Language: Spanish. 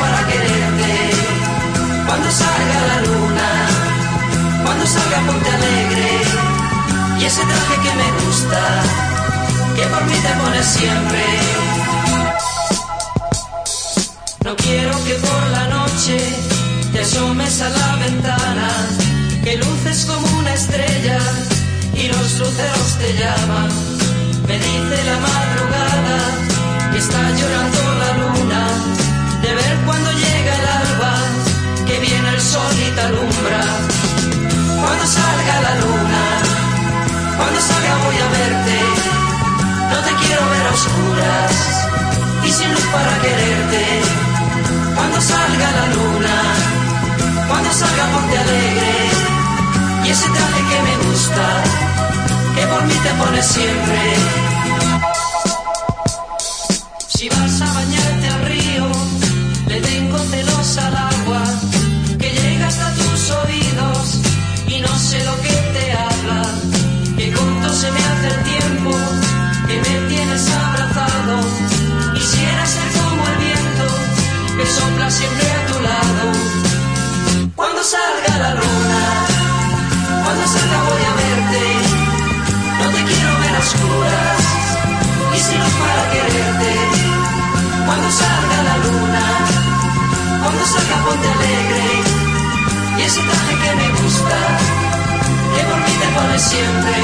para quererte. Cuando salga la luna, cuando salga Ponte Alegre, y ese traje que me gusta, que por mí te pones siempre. No quiero que por la noche te asomes a la ventana, que luces como una estrella y los luceros te llaman. Me dice la madrugada que está llorando y sin luz para quererte. Cuando salga la luna, cuando salga ponte alegre y ese traje que me gusta, que por mí te pones siempre. Si vas a bañarte al río, le tengo celos al agua, quisiera ser como el viento, que sopla siempre a tu lado. Cuando salga la luna, cuando salga voy a verte, no te quiero ver a oscuras, y si para quererte, cuando salga la luna, cuando salga ponte alegre, y ese traje que me gusta, que por mí te pones siempre,